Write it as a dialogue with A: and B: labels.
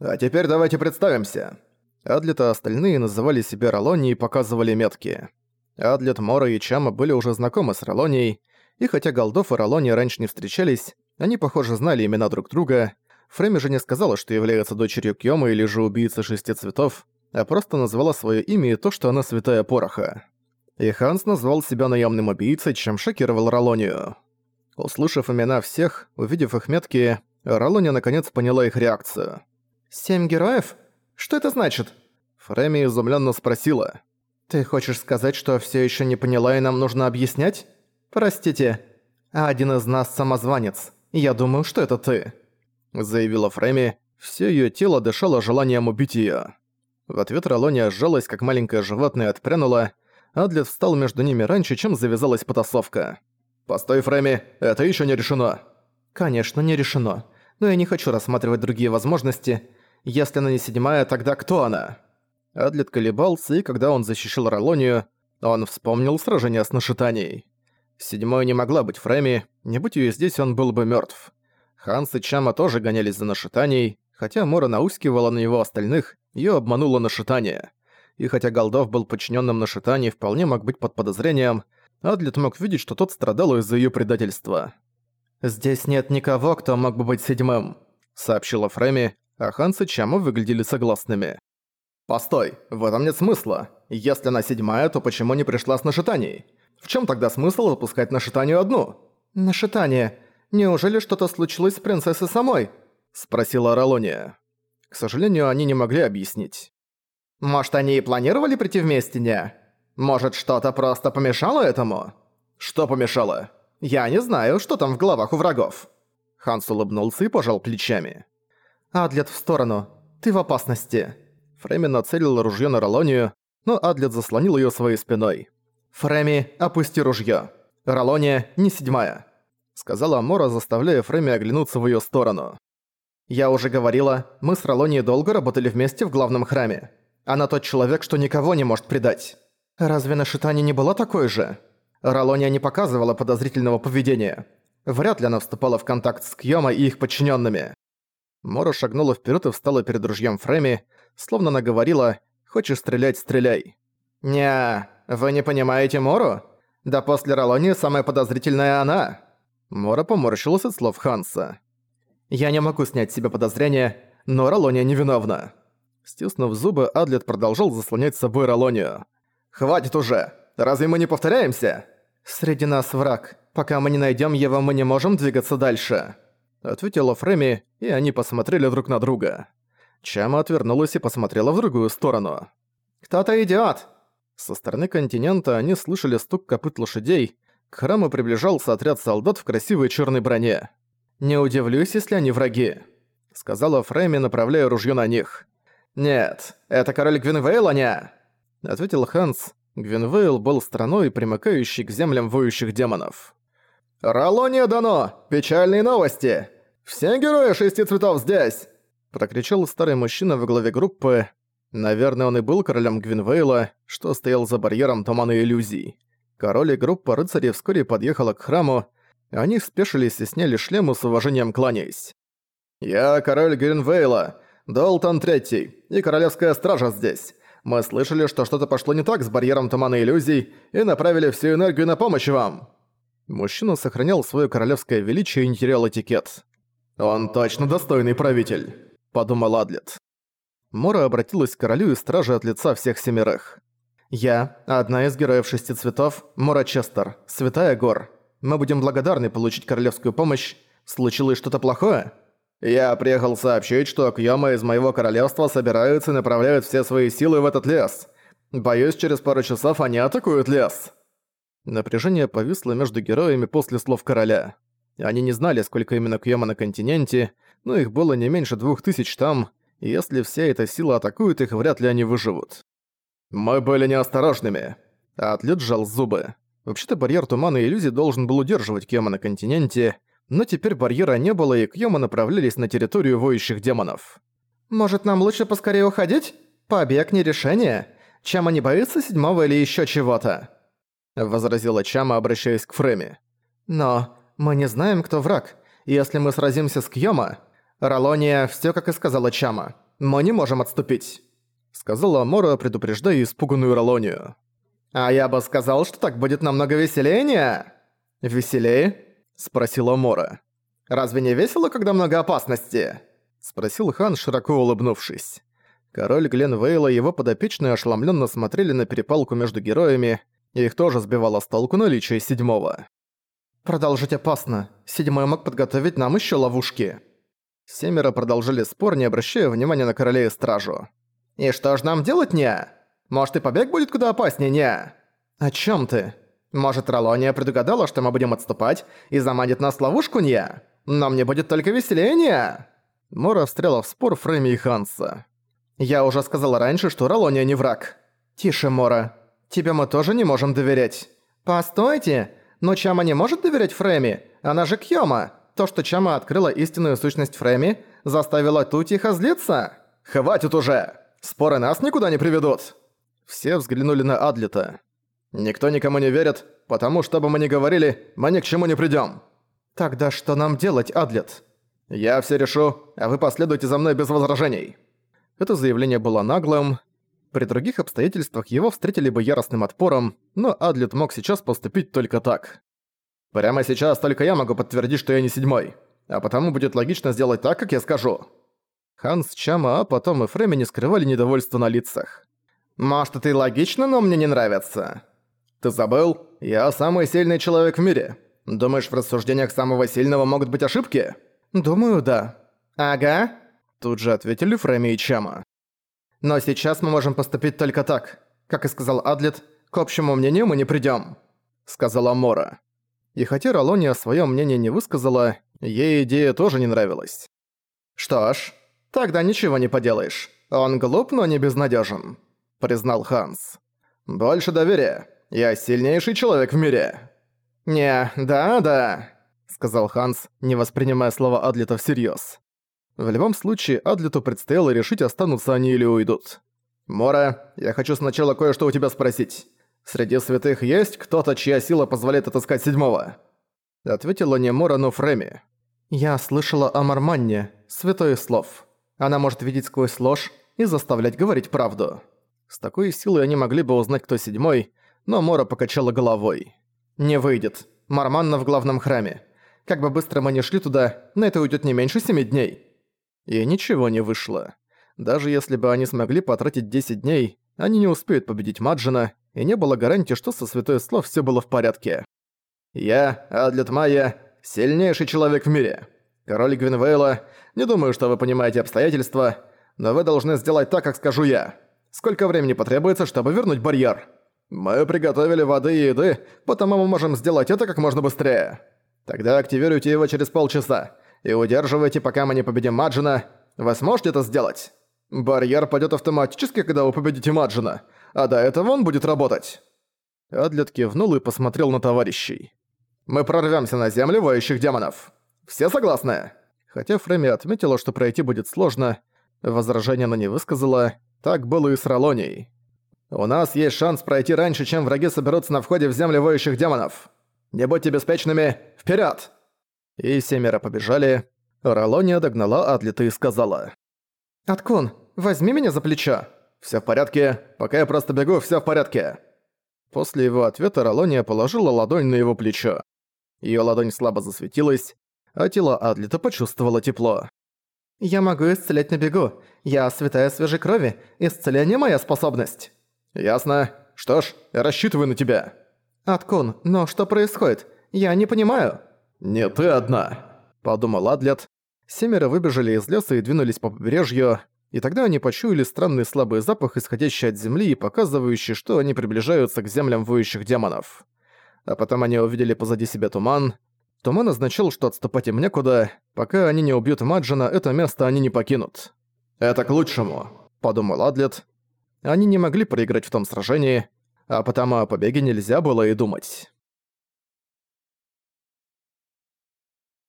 A: А теперь давайте представимся. Адлет и остальные называли себя Ролонией и показывали метки. Адлет, Мора и Чама были уже знакомы с Ролонией, и хотя Голдов и Ролония раньше не встречались, они, похоже, знали имена друг друга. Фрейми же не сказала, что является дочерью Кьёма или же убийцы шести цветов, а просто назвала свое имя и то, что она святая пороха. И Ханс назвал себя наемным убийцей, чем шокировал Ролонию. Услышав имена всех, увидев их метки, Ролония наконец поняла их реакцию. «Семь героев? Что это значит?» Фрейми изумленно спросила. «Ты хочешь сказать, что все еще не поняла и нам нужно объяснять?» «Простите, а один из нас самозванец. Я думаю, что это ты», — заявила Фрейми. Все ее тело дышало желанием убить ее. В ответ Ролония сжалась, как маленькое животное, отпрянула. Адлет встал между ними раньше, чем завязалась потасовка. «Постой, Фрейми, это еще не решено». «Конечно, не решено. Но я не хочу рассматривать другие возможности. Если она не седьмая, тогда кто она?» Адлет колебался, и когда он защищал Ролонию, он вспомнил сражение с Нашитанией. Седьмой не могла быть Фрейми, не будь её здесь, он был бы мёртв. Ханс и Чама тоже гонялись за Нашитанией, хотя Мора наускивала на него остальных, её обмануло Нашитание. И хотя Голдов был подчинённым Нашитании, вполне мог быть под подозрением, Адлет мог видеть, что тот страдал из-за её предательства. «Здесь нет никого, кто мог бы быть седьмым», — сообщила Фрейми, а Ханс и Чама выглядели согласными. «Постой, в этом нет смысла. Если она седьмая, то почему не пришла с Нашитанией? В чем тогда смысл выпускать Нашитанию одну? Нашитание. Неужели что-то случилось с принцессой самой? Спросила Ролония. К сожалению, они не могли объяснить. Может, они и планировали прийти вместе, не? Может, что-то просто помешало этому? Что помешало? Я не знаю, что там в головах у врагов. Ханс улыбнулся и пожал плечами. «Адлет в сторону. Ты в опасности». Фрейми нацелил ружье на Ролонию, но Адлет заслонил ее своей спиной. «Фреми, опусти ружье. Ролония не седьмая», — сказала Мора, заставляя Фреми оглянуться в ее сторону. «Я уже говорила, мы с Ролонией долго работали вместе в главном храме. Она тот человек, что никого не может предать. Разве на Шитане не была такой же? Ролония не показывала подозрительного поведения. Вряд ли она вступала в контакт с Кьёма и их подчиненными. Мора шагнула вперед и встала перед ружьем Фреми, словно она говорила «Хочешь стрелять – стреляй». «Не, вы не понимаете Мору? Да после Ролони самая подозрительная она». Мора поморщилась от слов Ханса. «Я не могу снять с себя подозрения, но Ролония невиновна». Стиснув зубы, Адлет продолжал заслонять собой Ролонию. «Хватит уже! Разве мы не повторяемся?» «Среди нас враг. Пока мы не найдем его, мы не можем двигаться дальше», — ответила Фреми, и они посмотрели друг на друга. Чама отвернулась и посмотрела в другую сторону. «Кто-то идиот! Со стороны континента они слышали стук копыт лошадей. К храму приближался отряд солдат в красивой черной броне. «Не удивлюсь, если они враги», — сказала Фрейми, направляя ружье на них. «Нет, это король Гвинвейл, а не...» — ответил Ханс. Гвинвейл был страной, примыкающей к землям воющих демонов. «Ролония-доно! Печальные новости! Все герои шести цветов здесь!» Прокричал старый мужчина во главе группы, Наверное, он и был королем Гвинвейла, что стоял за барьером тумана иллюзий. Король и группа рыцарей вскоре подъехала к храму, они спешились и сняли шлемы с уважением кланяясь. «Я король Гринвейла, Долтон Третий, и королевская стража здесь. Мы слышали, что что-то пошло не так с барьером тумана иллюзий и направили всю энергию на помощь вам». Мужчина сохранял свое королевское величие и не терял этикет. «Он точно достойный правитель», — подумал Адлет. Мора обратилась к королю и страже от лица всех семерых. «Я, одна из героев шести цветов, Мора Честер, Святая Гор. Мы будем благодарны получить королевскую помощь. Случилось что-то плохое?» «Я приехал сообщить, что Кьёма из моего королевства собираются и направляют все свои силы в этот лес. Боюсь, через пару часов они атакуют лес». Напряжение повисло между героями после слов короля. Они не знали, сколько именно Кьёма на континенте, но их было не меньше двух тысяч там, если вся эта сила атакует их, вряд ли они выживут. «Мы были неосторожными», — Атлет сжал зубы. Вообще-то барьер тумана и иллюзий должен был удерживать Кьёма на континенте, но теперь барьера не было, и Кьёма направлялись на территорию воющих демонов. «Может, нам лучше поскорее уходить? Побег не решение. Чама не боится седьмого или ещё чего-то?» Возразила Чама, обращаясь к Фреми. «Но мы не знаем, кто враг. Если мы сразимся с Кьёма, Ролония, все как и сказала Чама. мы не можем отступить», — сказала Мора, предупреждая испуганную Ролонию. «А я бы сказал, что так будет намного веселее, «Веселее?» — спросила Мора. «Разве не весело, когда много опасности?» — спросил хан, широко улыбнувшись. Король Гленвейла и его подопечные ошеломленно смотрели на перепалку между героями, их тоже сбивало с толку наличие седьмого. «Продолжить опасно. Седьмой мог подготовить нам еще ловушки». Семеро продолжили спор, не обращая внимания на королей и стражу. «И что ж нам делать, не? Может, и побег будет куда опаснее, не?» «О чем ты?» «Может, Ролония предугадала, что мы будем отступать, и заманит нас в ловушку, не? Но мне будет только веселее, не?» Мора встряла в спор Фрейми и Ханса. «Я уже сказала раньше, что Ролония не враг». «Тише, Мора. Тебе мы тоже не можем доверять». «Постойте! Но Чама не может доверять Фрейми? Она же Кьёма. То, что Чама открыла истинную сущность Фрейми, заставило ту тихо злиться? Хватит уже! Споры нас никуда не приведут!» Все взглянули на Адлета. «Никто никому не верит, потому что бы мы ни говорили, мы ни к чему не придём». «Тогда что нам делать, Адлет?» «Я все решу, а вы последуйте за мной без возражений». Это заявление было наглым. При других обстоятельствах его встретили бы яростным отпором, но Адлет мог сейчас поступить только так. Прямо сейчас только я могу подтвердить, что я не седьмой. А потому будет логично сделать так, как я скажу. Ханс, Чама, а потом и Фреми не скрывали недовольства на лицах. «Может, это и логично, но мне не нравится». «Ты забыл? Я самый сильный человек в мире. Думаешь, в рассуждениях самого сильного могут быть ошибки?» «Думаю, да». «Ага», — тут же ответили Фреми и Чама. «Но сейчас мы можем поступить только так. Как и сказал Адлет, к общему мнению мы не придём», — сказала Мора. И хотя Ролония своё мнение не высказала, ей идея тоже не нравилась. «Что ж, тогда ничего не поделаешь. Он глуп, но не безнадёжен», — признал Ханс. «Больше доверия. Я сильнейший человек в мире». «Не, да-да», — сказал Ханс, не воспринимая слова Адлета всерьёз. В любом случае, Адлету предстояло решить, останутся они или уйдут. «Мора, я хочу сначала кое-что у тебя спросить. Среди святых есть кто-то, чья сила позволяет отыскать седьмого?» Ответила не Мора, но Фреми. «Я слышала о Марманне, святой слов. Она может видеть сквозь ложь и заставлять говорить правду. С такой силой они могли бы узнать, кто седьмой, но Мора покачала головой. «Не выйдет. Марманна в главном храме. Как бы быстро мы ни шли туда, на это уйдет не меньше семи дней». И ничего не вышло. Даже если бы они смогли потратить 10 дней, они не успеют победить Маджина, и не было гарантии, что со Святой Слов все было в порядке. «Я, Адлет Майя, сильнейший человек в мире. Король Гвинвейла, не думаю, что вы понимаете обстоятельства, но вы должны сделать так, как скажу я. Сколько времени потребуется, чтобы вернуть барьер? Мы приготовили воды и еды, потому мы можем сделать это как можно быстрее. Тогда активируйте его через полчаса и удерживайте, пока мы не победим Маджина. Вы сможете это сделать? Барьер пойдет автоматически, когда вы победите Маджина, а до этого он будет работать». Адлет кивнул и посмотрел на товарищей. «Мы прорвемся на землю воющих демонов. Все согласны?» Хотя Фреми отметила, что пройти будет сложно, возражения она не высказала, так было и с Ролонией. «У нас есть шанс пройти раньше, чем враги соберутся на входе в землю воющих демонов. Не будьте беспечными, вперед! И семеро побежали. Ролония догнала Адлита и сказала. «Аткун, возьми меня за плечо!» «Всё в порядке. Пока я просто бегу, всё в порядке». После его ответа Ролония положила ладонь на его плечо. Её ладонь слабо засветилась, а тело Адлита почувствовало тепло. «Я могу исцелять на бегу. Я святая свежей крови. Исцеление – моя способность». «Ясно. Что ж, я рассчитываю на тебя». «Аткун, но что происходит? Я не понимаю». «Не ты одна», – подумал Адлет. Семеро выбежали из леса и двинулись по побережью, и тогда они почуяли странный слабый запах, исходящий от земли и показывающий, что они приближаются к землям воющих демонов. А потом они увидели позади себя туман. Туман означал, что отступать им некуда, пока они не убьют Маджина, это место они не покинут. «Это к лучшему», — подумал Адлет. Они не могли проиграть в том сражении, а потому о побеге нельзя было и думать.